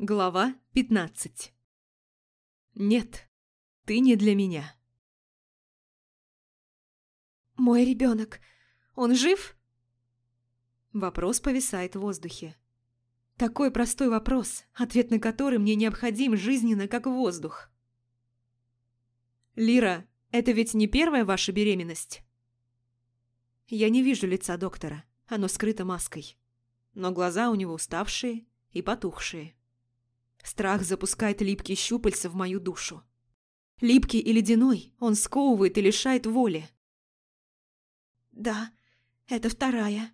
Глава 15 Нет, ты не для меня. Мой ребенок, он жив? Вопрос повисает в воздухе. Такой простой вопрос, ответ на который мне необходим жизненно, как воздух. Лира, это ведь не первая ваша беременность? Я не вижу лица доктора, оно скрыто маской. Но глаза у него уставшие и потухшие. Страх запускает липкие щупальца в мою душу. Липкий и ледяной, он сковывает и лишает воли. «Да, это вторая».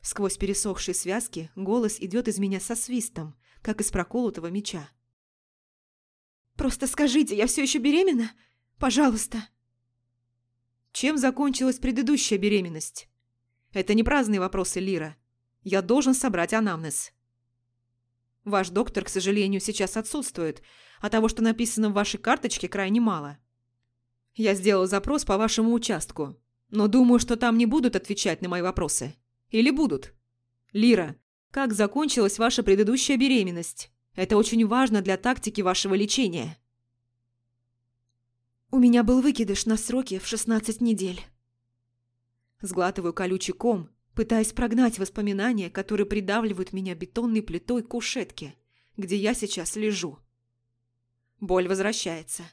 Сквозь пересохшие связки голос идет из меня со свистом, как из проколотого меча. «Просто скажите, я все еще беременна? Пожалуйста». Чем закончилась предыдущая беременность? Это не праздные вопросы, Лира. Я должен собрать анамнез. Ваш доктор, к сожалению, сейчас отсутствует, а того, что написано в вашей карточке, крайне мало. Я сделал запрос по вашему участку, но думаю, что там не будут отвечать на мои вопросы. Или будут? Лира, как закончилась ваша предыдущая беременность? Это очень важно для тактики вашего лечения. У меня был выкидыш на сроке в 16 недель. Сглатываю колючий ком, пытаясь прогнать воспоминания, которые придавливают меня бетонной плитой к кушетке, где я сейчас лежу. Боль возвращается.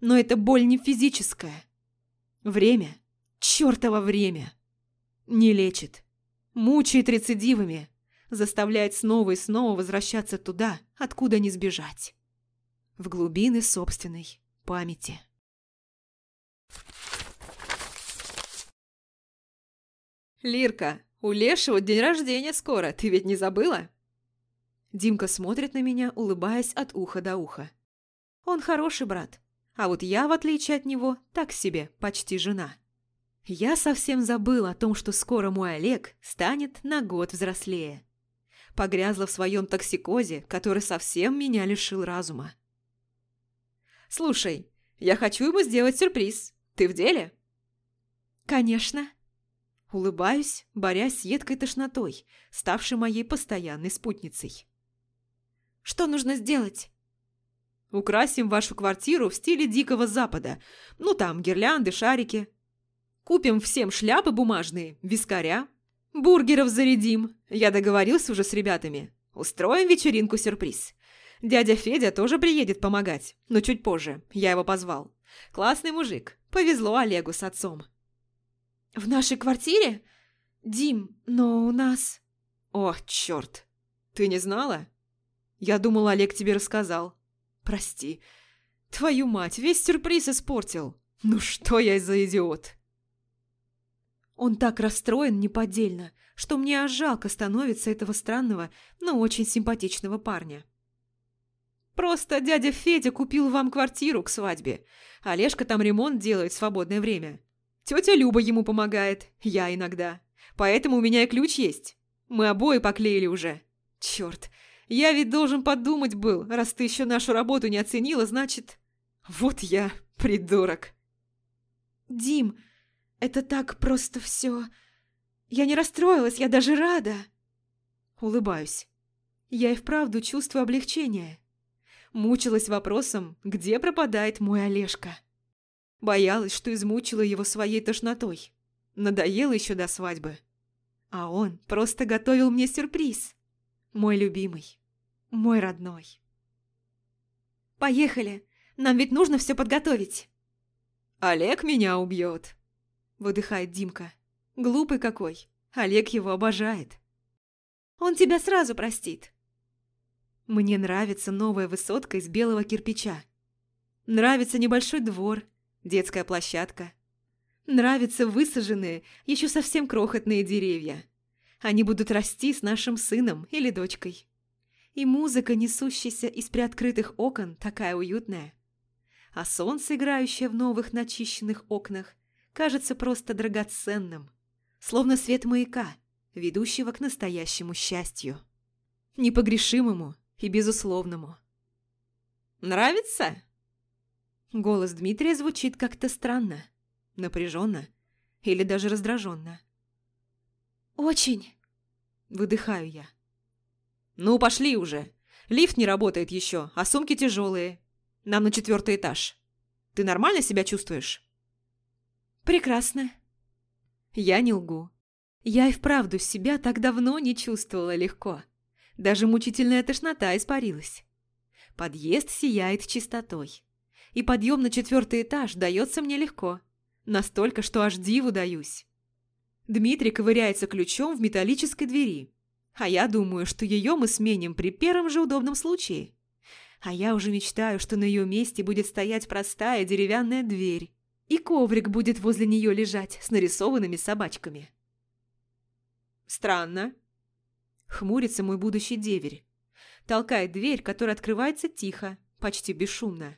Но это боль не физическая. Время, чертово время, не лечит. Мучает рецидивами, заставляет снова и снова возвращаться туда, откуда не сбежать. В глубины собственной памяти. «Лирка, у Лешего день рождения скоро, ты ведь не забыла?» Димка смотрит на меня, улыбаясь от уха до уха. Он хороший брат, а вот я, в отличие от него, так себе, почти жена. Я совсем забыла о том, что скоро мой Олег станет на год взрослее. Погрязла в своем токсикозе, который совсем меня лишил разума. «Слушай, я хочу ему сделать сюрприз. Ты в деле?» «Конечно», Улыбаюсь, борясь с едкой тошнотой, ставшей моей постоянной спутницей. «Что нужно сделать?» «Украсим вашу квартиру в стиле Дикого Запада. Ну там, гирлянды, шарики. Купим всем шляпы бумажные, вискаря. Бургеров зарядим. Я договорился уже с ребятами. Устроим вечеринку-сюрприз. Дядя Федя тоже приедет помогать, но чуть позже. Я его позвал. Классный мужик. Повезло Олегу с отцом». «В нашей квартире? Дим, но у нас...» «О, черт! Ты не знала? Я думал, Олег тебе рассказал. Прости. Твою мать, весь сюрприз испортил. Ну что я за идиот?» Он так расстроен неподдельно, что мне аж жалко становится этого странного, но очень симпатичного парня. «Просто дядя Федя купил вам квартиру к свадьбе. Олежка там ремонт делает в свободное время. Тетя Люба ему помогает, я иногда. Поэтому у меня и ключ есть. Мы обои поклеили уже. Черт, я ведь должен подумать был, раз ты еще нашу работу не оценила, значит... Вот я, придурок. Дим, это так просто все. Я не расстроилась, я даже рада. Улыбаюсь. Я и вправду чувствую облегчение. Мучилась вопросом, где пропадает мой Олежка. Боялась, что измучила его своей тошнотой. Надоело еще до свадьбы. А он просто готовил мне сюрприз. Мой любимый. Мой родной. «Поехали! Нам ведь нужно все подготовить!» «Олег меня убьет!» Выдыхает Димка. Глупый какой. Олег его обожает. Он тебя сразу простит. Мне нравится новая высотка из белого кирпича. Нравится небольшой двор, детская площадка. Нравятся высаженные, еще совсем крохотные деревья. Они будут расти с нашим сыном или дочкой. И музыка, несущаяся из приоткрытых окон, такая уютная. А солнце, играющее в новых начищенных окнах, кажется просто драгоценным, словно свет маяка, ведущего к настоящему счастью. Непогрешимому и безусловному. «Нравится?» Голос Дмитрия звучит как-то странно, напряженно или даже раздраженно. «Очень!» Выдыхаю я. «Ну, пошли уже! Лифт не работает еще, а сумки тяжелые. Нам на четвертый этаж. Ты нормально себя чувствуешь?» «Прекрасно». Я не лгу. Я и вправду себя так давно не чувствовала легко. Даже мучительная тошнота испарилась. Подъезд сияет чистотой. И подъем на четвертый этаж дается мне легко. Настолько, что аж диву даюсь. Дмитрий ковыряется ключом в металлической двери. А я думаю, что ее мы сменим при первом же удобном случае. А я уже мечтаю, что на ее месте будет стоять простая деревянная дверь. И коврик будет возле нее лежать с нарисованными собачками. Странно. Хмурится мой будущий деверь. Толкает дверь, которая открывается тихо, почти бесшумно.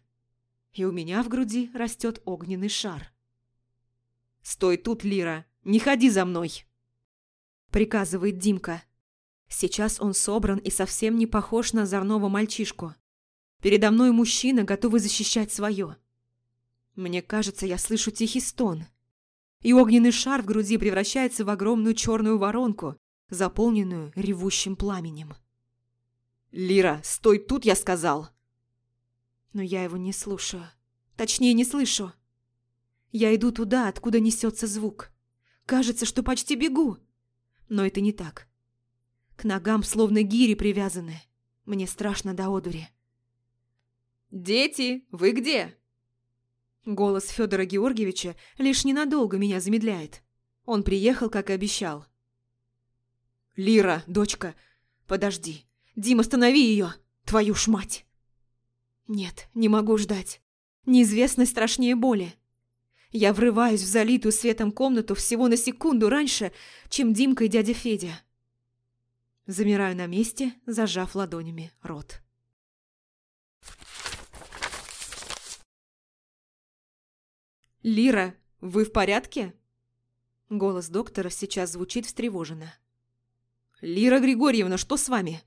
И у меня в груди растет огненный шар. «Стой тут, Лира! Не ходи за мной!» Приказывает Димка. Сейчас он собран и совсем не похож на озорного мальчишку. Передо мной мужчина, готовый защищать свое. Мне кажется, я слышу тихий стон. И огненный шар в груди превращается в огромную черную воронку, заполненную ревущим пламенем. «Лира, стой тут, я сказал!» Но я его не слушаю. Точнее, не слышу. Я иду туда, откуда несется звук. Кажется, что почти бегу. Но это не так. К ногам словно гири привязаны. Мне страшно до одури. «Дети, вы где?» Голос Федора Георгиевича лишь ненадолго меня замедляет. Он приехал, как и обещал. «Лира, дочка, подожди. Дим, останови ее! Твою ж мать!» «Нет, не могу ждать. Неизвестность страшнее боли. Я врываюсь в залитую светом комнату всего на секунду раньше, чем Димка и дядя Федя. Замираю на месте, зажав ладонями рот. «Лира, вы в порядке?» Голос доктора сейчас звучит встревоженно. «Лира Григорьевна, что с вами?»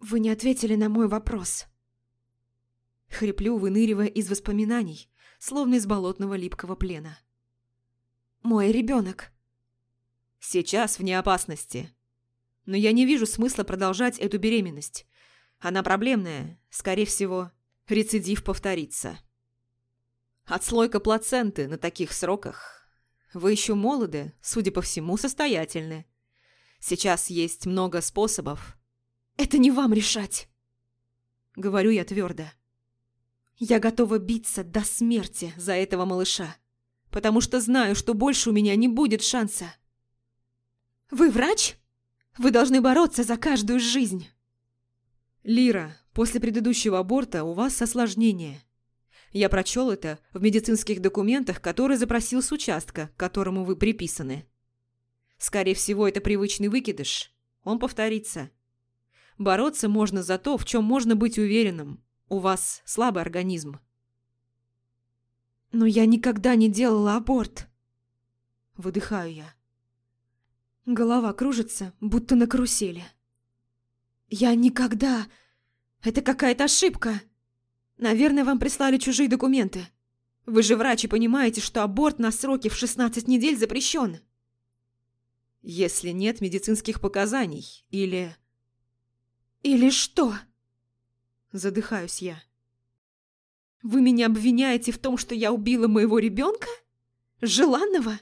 «Вы не ответили на мой вопрос». Хриплю, выныривая из воспоминаний, словно из болотного липкого плена. «Мой ребенок». «Сейчас вне опасности но я не вижу смысла продолжать эту беременность. Она проблемная, скорее всего, рецидив повторится. Отслойка плаценты на таких сроках. Вы еще молоды, судя по всему, состоятельны. Сейчас есть много способов. Это не вам решать. Говорю я твердо. Я готова биться до смерти за этого малыша, потому что знаю, что больше у меня не будет шанса. Вы врач? Вы должны бороться за каждую жизнь. Лира, после предыдущего аборта у вас осложнение. Я прочел это в медицинских документах, которые запросил с участка, к которому вы приписаны. Скорее всего, это привычный выкидыш. Он повторится. Бороться можно за то, в чем можно быть уверенным. У вас слабый организм. Но я никогда не делала аборт. Выдыхаю я. Голова кружится, будто на карусели. «Я никогда... Это какая-то ошибка. Наверное, вам прислали чужие документы. Вы же врач и понимаете, что аборт на сроке в 16 недель запрещен». «Если нет медицинских показаний, или...» «Или что?» Задыхаюсь я. «Вы меня обвиняете в том, что я убила моего ребенка? Желанного?»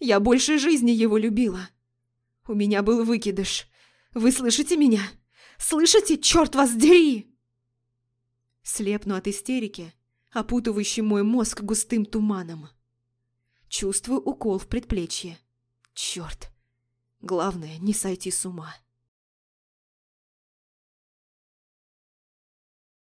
Я больше жизни его любила. У меня был выкидыш. Вы слышите меня? Слышите, черт вас дери!» Слепну от истерики, опутывающей мой мозг густым туманом. Чувствую укол в предплечье. Черт. Главное, не сойти с ума.